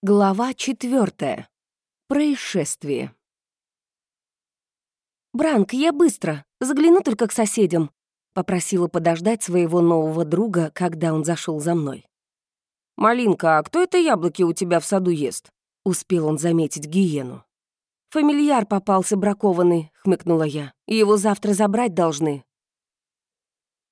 Глава четвертая. Происшествие. «Бранк, я быстро. Загляну только к соседям», — попросила подождать своего нового друга, когда он зашел за мной. «Малинка, а кто это яблоки у тебя в саду ест?» — успел он заметить гиену. «Фамильяр попался бракованный», — хмыкнула я. «Его завтра забрать должны».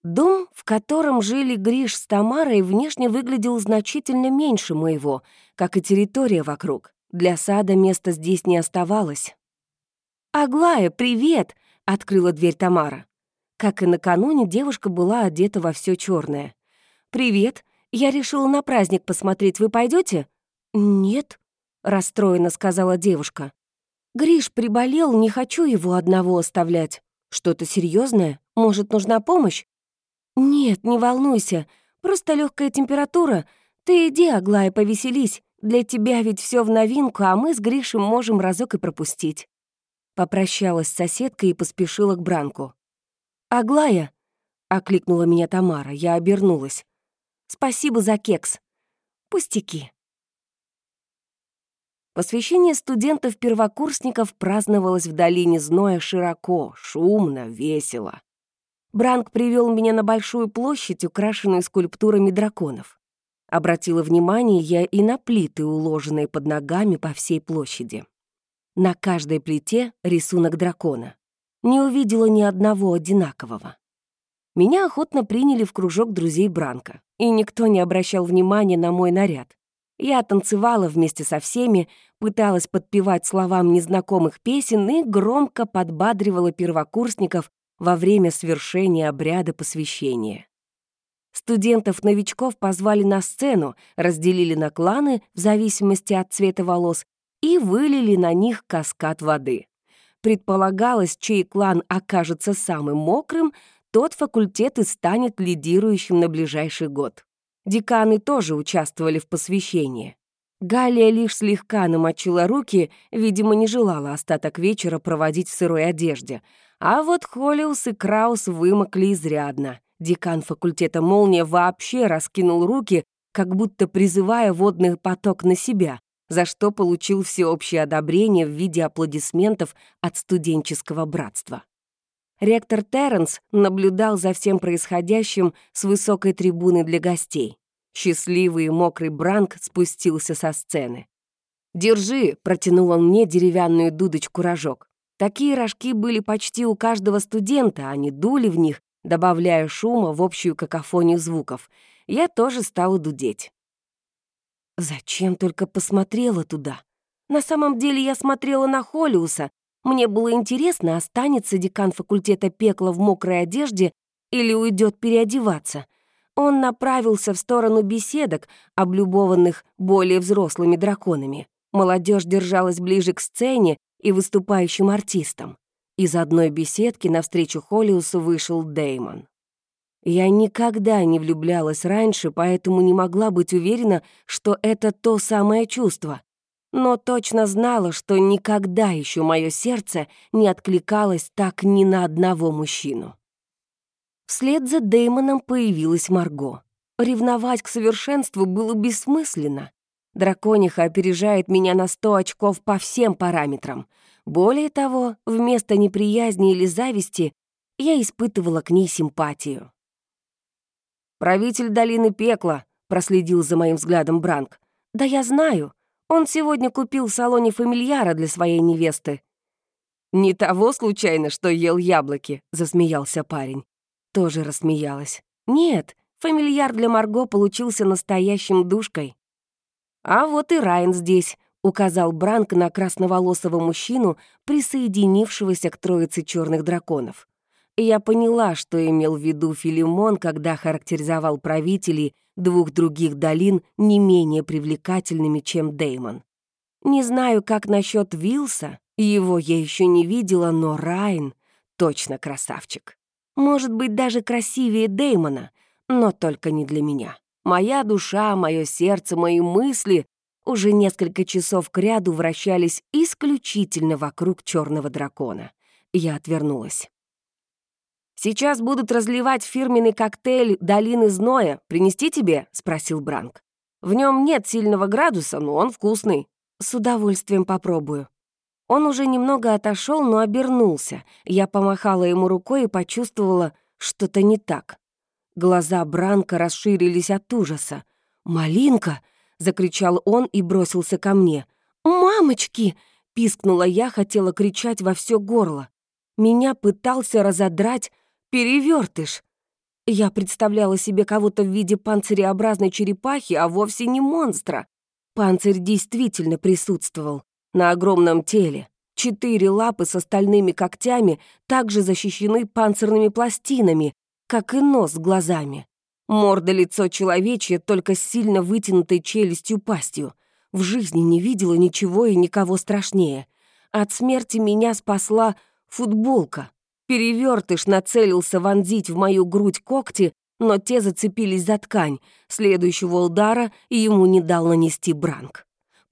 Дом, в котором жили Гриш с Тамарой, внешне выглядел значительно меньше моего, как и территория вокруг. Для сада места здесь не оставалось. «Аглая, привет!» — открыла дверь Тамара. Как и накануне, девушка была одета во все черное. «Привет. Я решила на праздник посмотреть. Вы пойдете? «Нет», — расстроенно сказала девушка. «Гриш приболел, не хочу его одного оставлять. Что-то серьезное? Может, нужна помощь?» «Нет, не волнуйся. Просто легкая температура. Ты иди, Аглая, повеселись. Для тебя ведь все в новинку, а мы с Гришем можем разок и пропустить». Попрощалась с соседкой и поспешила к Бранку. «Аглая!» — окликнула меня Тамара. Я обернулась. «Спасибо за кекс. Пустяки». Посвящение студентов-первокурсников праздновалось в долине Зноя широко, шумно, весело. Бранк привел меня на большую площадь, украшенную скульптурами драконов. Обратила внимание я и на плиты, уложенные под ногами по всей площади. На каждой плите рисунок дракона. Не увидела ни одного одинакового. Меня охотно приняли в кружок друзей Бранка, и никто не обращал внимания на мой наряд. Я танцевала вместе со всеми, пыталась подпевать словам незнакомых песен и громко подбадривала первокурсников во время свершения обряда посвящения. Студентов-новичков позвали на сцену, разделили на кланы в зависимости от цвета волос и вылили на них каскад воды. Предполагалось, чей клан окажется самым мокрым, тот факультет и станет лидирующим на ближайший год. Деканы тоже участвовали в посвящении. Галия лишь слегка намочила руки, видимо, не желала остаток вечера проводить в сырой одежде, а вот Холлиус и Краус вымокли изрядно. Декан факультета «Молния» вообще раскинул руки, как будто призывая водный поток на себя, за что получил всеобщее одобрение в виде аплодисментов от студенческого братства. Ректор Терренс наблюдал за всем происходящим с высокой трибуны для гостей. Счастливый и мокрый Бранк спустился со сцены. «Держи», — протянул он мне деревянную дудочку-рожок. Такие рожки были почти у каждого студента, они дули в них, добавляя шума в общую какофонию звуков. Я тоже стала дудеть. Зачем только посмотрела туда? На самом деле я смотрела на Холиуса. Мне было интересно, останется декан факультета пекла в мокрой одежде или уйдет переодеваться. Он направился в сторону беседок, облюбованных более взрослыми драконами. Молодежь держалась ближе к сцене, и выступающим артистом. Из одной беседки навстречу Холлиусу вышел Деймон. Я никогда не влюблялась раньше, поэтому не могла быть уверена, что это то самое чувство. Но точно знала, что никогда еще мое сердце не откликалось так ни на одного мужчину. Вслед за Деймоном появилась Марго. Ревновать к совершенству было бессмысленно. Дракониха опережает меня на сто очков по всем параметрам. Более того, вместо неприязни или зависти я испытывала к ней симпатию. «Правитель долины пекла», — проследил за моим взглядом Бранк. «Да я знаю. Он сегодня купил в салоне фамильяра для своей невесты». «Не того, случайно, что ел яблоки», — засмеялся парень. Тоже рассмеялась. «Нет, фамильяр для Марго получился настоящим душкой». «А вот и Райан здесь», — указал Бранк на красноволосого мужчину, присоединившегося к троице черных драконов. Я поняла, что имел в виду Филимон, когда характеризовал правителей двух других долин не менее привлекательными, чем Деймон. Не знаю, как насчет Вилса, его я еще не видела, но Райн точно красавчик. Может быть, даже красивее Деймона, но только не для меня. Моя душа, мое сердце, мои мысли уже несколько часов кряду вращались исключительно вокруг черного дракона. Я отвернулась. «Сейчас будут разливать фирменный коктейль «Долины зноя». Принести тебе?» — спросил Бранк. В нем нет сильного градуса, но он вкусный. С удовольствием попробую. Он уже немного отошел, но обернулся. Я помахала ему рукой и почувствовала, что-то не так. Глаза Бранка расширились от ужаса. «Малинка!» — закричал он и бросился ко мне. «Мамочки!» — пискнула я, хотела кричать во все горло. Меня пытался разодрать перевертыш. Я представляла себе кого-то в виде панциреобразной черепахи, а вовсе не монстра. Панцирь действительно присутствовал на огромном теле. Четыре лапы с остальными когтями также защищены панцирными пластинами, как и нос с глазами. Морда лицо человечье, только с сильно вытянутой челюстью пастью. В жизни не видела ничего и никого страшнее. От смерти меня спасла футболка. Перевертыш нацелился вонзить в мою грудь когти, но те зацепились за ткань. Следующего удара ему не дал нанести бранк.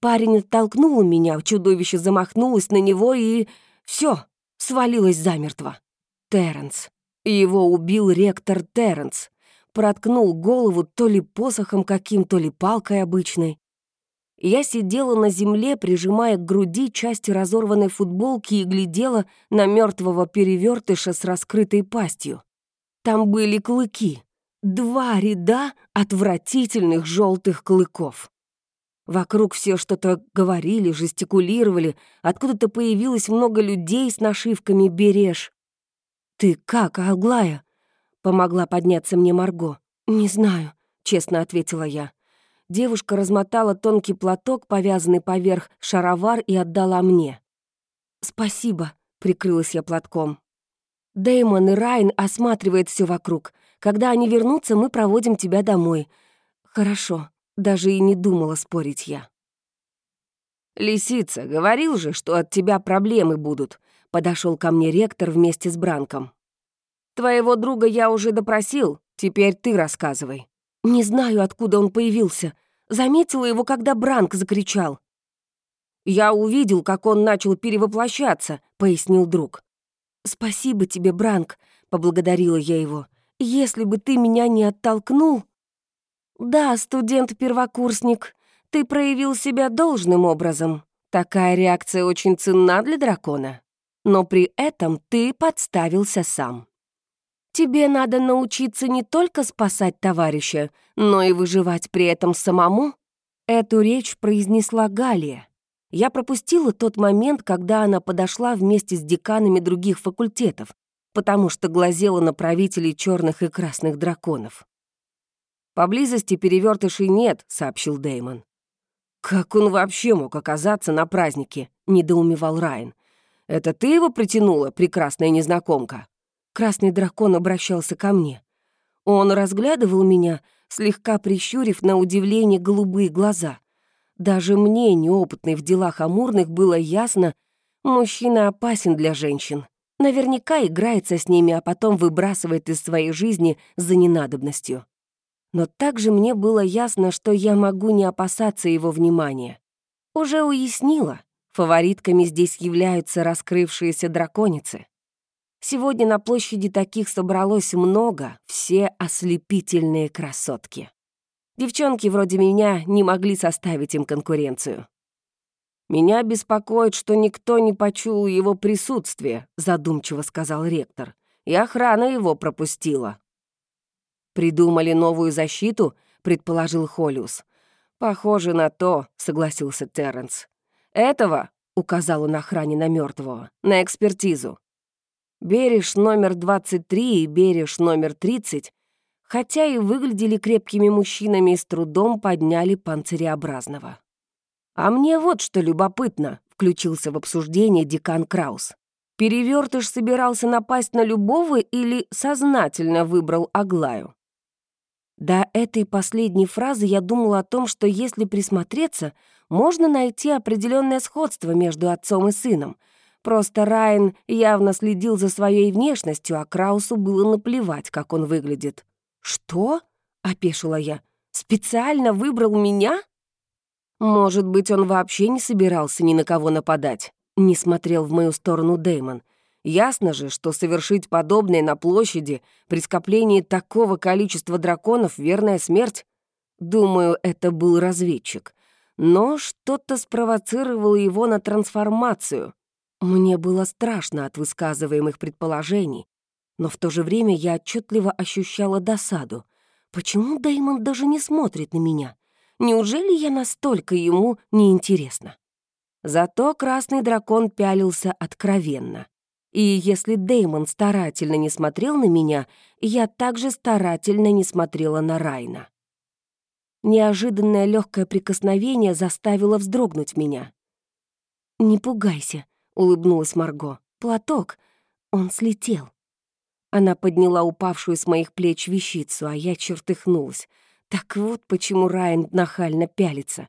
Парень оттолкнул меня, чудовище замахнулось на него и... все, свалилось замертво. Терренс. Его убил ректор Терренс. Проткнул голову то ли посохом каким, то ли палкой обычной. Я сидела на земле, прижимая к груди части разорванной футболки и глядела на мертвого перевертыша с раскрытой пастью. Там были клыки. Два ряда отвратительных желтых клыков. Вокруг все что-то говорили, жестикулировали, откуда-то появилось много людей с нашивками «Береж». «Ты как, Аглая?» — помогла подняться мне Марго. «Не знаю», — честно ответила я. Девушка размотала тонкий платок, повязанный поверх шаровар, и отдала мне. «Спасибо», — прикрылась я платком. Дэймон и Райн осматривают все вокруг. Когда они вернутся, мы проводим тебя домой. Хорошо, даже и не думала спорить я. «Лисица, говорил же, что от тебя проблемы будут», — подошел ко мне ректор вместе с Бранком. «Твоего друга я уже допросил, теперь ты рассказывай». Не знаю, откуда он появился. Заметила его, когда Бранк закричал. «Я увидел, как он начал перевоплощаться», — пояснил друг. «Спасибо тебе, Бранк», — поблагодарила я его. «Если бы ты меня не оттолкнул...» «Да, студент-первокурсник, ты проявил себя должным образом. Такая реакция очень ценна для дракона. Но при этом ты подставился сам». Тебе надо научиться не только спасать товарища, но и выживать при этом самому. Эту речь произнесла Галия. Я пропустила тот момент, когда она подошла вместе с деканами других факультетов, потому что глазела на правителей черных и красных драконов. «Поблизости перевертышей нет», — сообщил Деймон. «Как он вообще мог оказаться на празднике?» — недоумевал Райан. «Это ты его притянула, прекрасная незнакомка?» Красный дракон обращался ко мне. Он разглядывал меня, слегка прищурив на удивление голубые глаза. Даже мне, неопытной в делах амурных, было ясно, мужчина опасен для женщин. Наверняка играется с ними, а потом выбрасывает из своей жизни за ненадобностью. Но также мне было ясно, что я могу не опасаться его внимания. Уже уяснила, фаворитками здесь являются раскрывшиеся драконицы. Сегодня на площади таких собралось много, все ослепительные красотки. Девчонки вроде меня не могли составить им конкуренцию. «Меня беспокоит, что никто не почул его присутствие», — задумчиво сказал ректор. «И охрана его пропустила». «Придумали новую защиту?» — предположил Холиус. «Похоже на то», — согласился Терренс. «Этого», — указал он охране на мертвого, — «на экспертизу. Береж номер 23 и Береж номер 30, хотя и выглядели крепкими мужчинами, с трудом подняли панциреобразного. «А мне вот что любопытно», — включился в обсуждение декан Краус. «Перевертыш собирался напасть на любого или сознательно выбрал Аглаю?» До этой последней фразы я думала о том, что если присмотреться, можно найти определенное сходство между отцом и сыном — Просто Райан явно следил за своей внешностью, а Краусу было наплевать, как он выглядит. «Что?» — опешила я. «Специально выбрал меня?» «Может быть, он вообще не собирался ни на кого нападать?» — не смотрел в мою сторону Дэймон. «Ясно же, что совершить подобное на площади при скоплении такого количества драконов — верная смерть. Думаю, это был разведчик. Но что-то спровоцировало его на трансформацию. Мне было страшно от высказываемых предположений, но в то же время я отчетливо ощущала досаду. Почему Дэймон даже не смотрит на меня? Неужели я настолько ему неинтересна? Зато красный дракон пялился откровенно. И если Дэймон старательно не смотрел на меня, я также старательно не смотрела на Райна. Неожиданное легкое прикосновение заставило вздрогнуть меня. «Не пугайся», — улыбнулась Марго. «Платок, он слетел». Она подняла упавшую с моих плеч вещицу, а я чертыхнулась. Так вот почему Райан нахально пялится.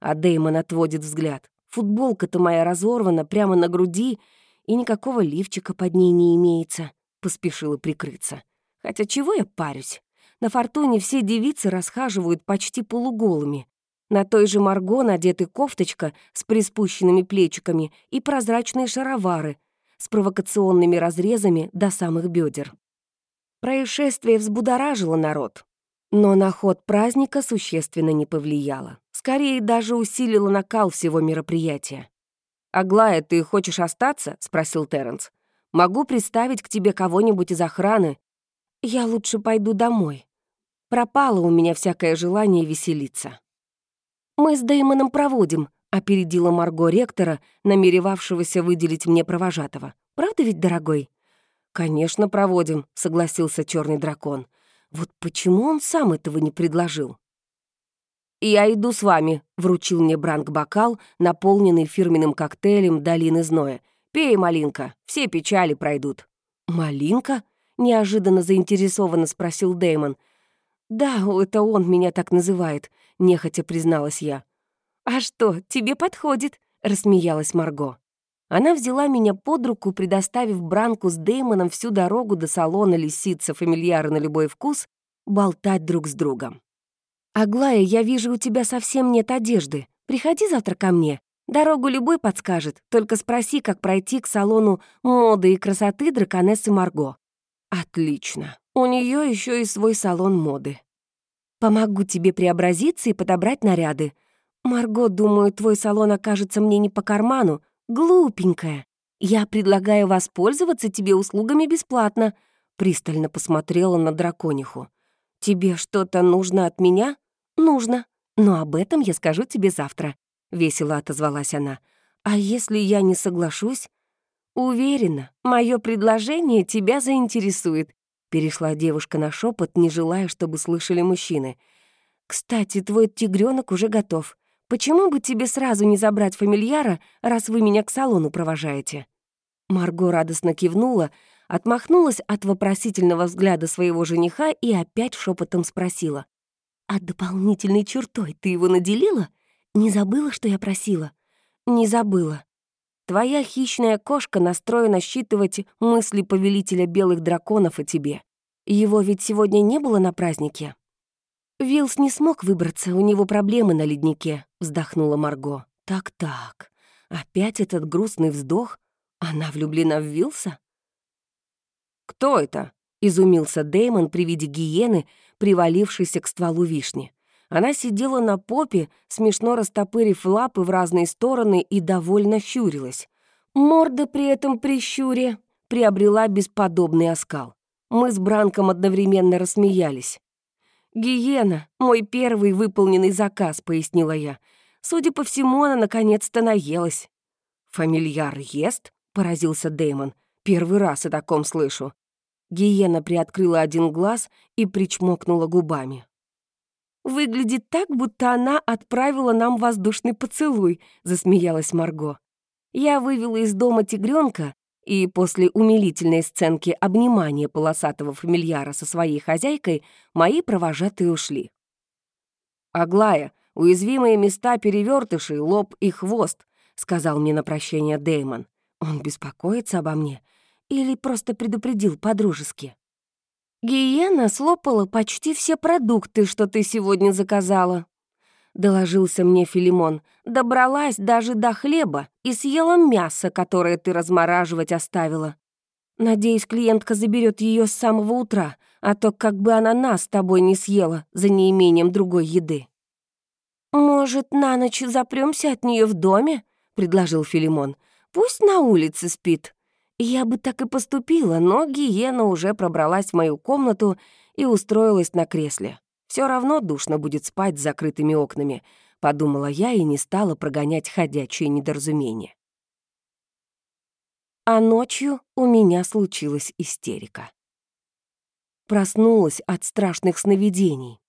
А Дэймон отводит взгляд. Футболка-то моя разорвана прямо на груди, и никакого лифчика под ней не имеется. Поспешила прикрыться. Хотя чего я парюсь? На фортуне все девицы расхаживают почти полуголыми. На той же Марго надеты кофточка с приспущенными плечиками и прозрачные шаровары с провокационными разрезами до самых бедер. Происшествие взбудоражило народ, но на ход праздника существенно не повлияло. Скорее, даже усилило накал всего мероприятия. «Аглая, ты хочешь остаться?» — спросил Терренс. «Могу представить к тебе кого-нибудь из охраны. Я лучше пойду домой. Пропало у меня всякое желание веселиться. «Мы с Дэймоном проводим», — опередила Марго ректора, намеревавшегося выделить мне провожатого. «Правда ведь, дорогой?» «Конечно, проводим», — согласился черный дракон. «Вот почему он сам этого не предложил?» «Я иду с вами», — вручил мне Бранк бокал, наполненный фирменным коктейлем долины зноя. «Пей, малинка, все печали пройдут». «Малинка?» — неожиданно заинтересованно спросил Дэймон. «Да, это он меня так называет», — нехотя призналась я. «А что, тебе подходит?» — рассмеялась Марго. Она взяла меня под руку, предоставив Бранку с Деймоном всю дорогу до салона лисица фамильяра на любой вкус болтать друг с другом. «Аглая, я вижу, у тебя совсем нет одежды. Приходи завтра ко мне. Дорогу любой подскажет, только спроси, как пройти к салону моды и красоты драконессы Марго». «Отлично. У нее еще и свой салон моды. Помогу тебе преобразиться и подобрать наряды. Марго, думаю, твой салон окажется мне не по карману. Глупенькая. Я предлагаю воспользоваться тебе услугами бесплатно. Пристально посмотрела на дракониху. Тебе что-то нужно от меня? Нужно. Но об этом я скажу тебе завтра. Весело отозвалась она. А если я не соглашусь? Уверена, мое предложение тебя заинтересует. Перешла девушка на шепот, не желая, чтобы слышали мужчины. «Кстати, твой тигренок уже готов. Почему бы тебе сразу не забрать фамильяра, раз вы меня к салону провожаете?» Марго радостно кивнула, отмахнулась от вопросительного взгляда своего жениха и опять шепотом спросила. «А дополнительной чертой ты его наделила? Не забыла, что я просила?» «Не забыла. Твоя хищная кошка настроена считывать мысли повелителя белых драконов о тебе. Его ведь сегодня не было на празднике?» «Вилс не смог выбраться, у него проблемы на леднике», — вздохнула Марго. «Так-так, опять этот грустный вздох? Она влюблена в Вилса?» «Кто это?» — изумился Деймон при виде гиены, привалившейся к стволу вишни. Она сидела на попе, смешно растопырив лапы в разные стороны и довольно щурилась. Морда при этом прищуре приобрела бесподобный оскал. Мы с Бранком одновременно рассмеялись. «Гиена, мой первый выполненный заказ», — пояснила я. Судя по всему, она наконец-то наелась. «Фамильяр ест?» — поразился Дэймон. «Первый раз о таком слышу». Гиена приоткрыла один глаз и причмокнула губами. «Выглядит так, будто она отправила нам воздушный поцелуй», — засмеялась Марго. Я вывела из дома тигренка, и после умилительной сценки обнимания полосатого фамильяра со своей хозяйкой мои провожатые ушли. «Аглая, уязвимые места перевертыши, лоб и хвост», — сказал мне на прощение Дэймон. Он беспокоится обо мне или просто предупредил по-дружески? «Гиена слопала почти все продукты, что ты сегодня заказала», — доложился мне Филимон. «Добралась даже до хлеба и съела мясо, которое ты размораживать оставила. Надеюсь, клиентка заберет ее с самого утра, а то как бы она нас с тобой не съела за неимением другой еды». «Может, на ночь запремся от нее в доме?» — предложил Филимон. «Пусть на улице спит». Я бы так и поступила, но гиена уже пробралась в мою комнату и устроилась на кресле. Все равно душно будет спать с закрытыми окнами, подумала я и не стала прогонять ходячие недоразумения. А ночью у меня случилась истерика. Проснулась от страшных сновидений.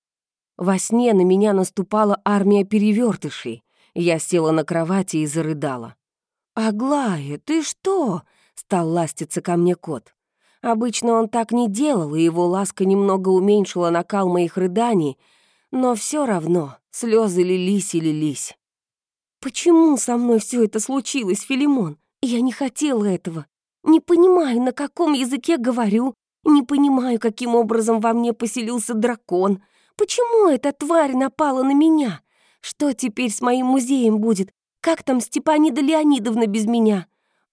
Во сне на меня наступала армия перевертышей. Я села на кровати и зарыдала. «Аглая, ты что?» — стал ластиться ко мне кот. Обычно он так не делал, и его ласка немного уменьшила накал моих рыданий, но все равно слезы лились и лились. «Почему со мной все это случилось, Филимон? Я не хотела этого. Не понимаю, на каком языке говорю, не понимаю, каким образом во мне поселился дракон. Почему эта тварь напала на меня? Что теперь с моим музеем будет? Как там Степанида Леонидовна без меня?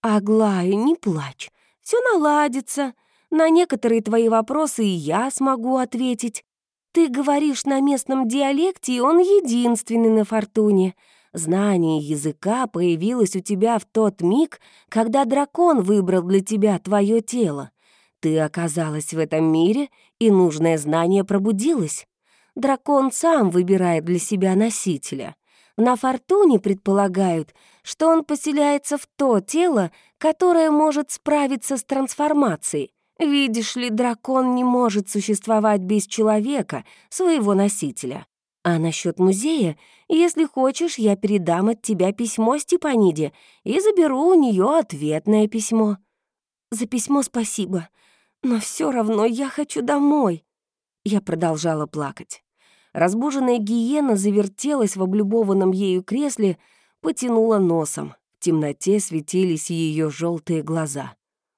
Аглая, не плачь. Все наладится. На некоторые твои вопросы и я смогу ответить. Ты говоришь на местном диалекте, и он единственный на фортуне. Знание языка появилось у тебя в тот миг, когда дракон выбрал для тебя твое тело. Ты оказалась в этом мире, и нужное знание пробудилось. Дракон сам выбирает для себя носителя. На фортуне предполагают, что он поселяется в то тело, которое может справиться с трансформацией. Видишь ли, дракон не может существовать без человека, своего носителя. А насчет музея, если хочешь, я передам от тебя письмо Степаниде и заберу у нее ответное письмо. За письмо спасибо, но все равно я хочу домой. Я продолжала плакать. Разбуженная гиена завертелась в облюбованном ею кресле, потянула носом. В темноте светились ее желтые глаза.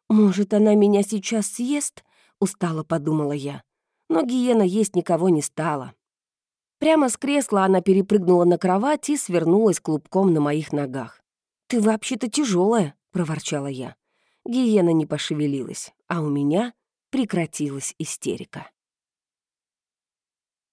«Может, она меня сейчас съест?» — устало подумала я. Но гиена есть никого не стала. Прямо с кресла она перепрыгнула на кровать и свернулась клубком на моих ногах. «Ты вообще-то тяжелая, проворчала я. Гиена не пошевелилась, а у меня прекратилась истерика.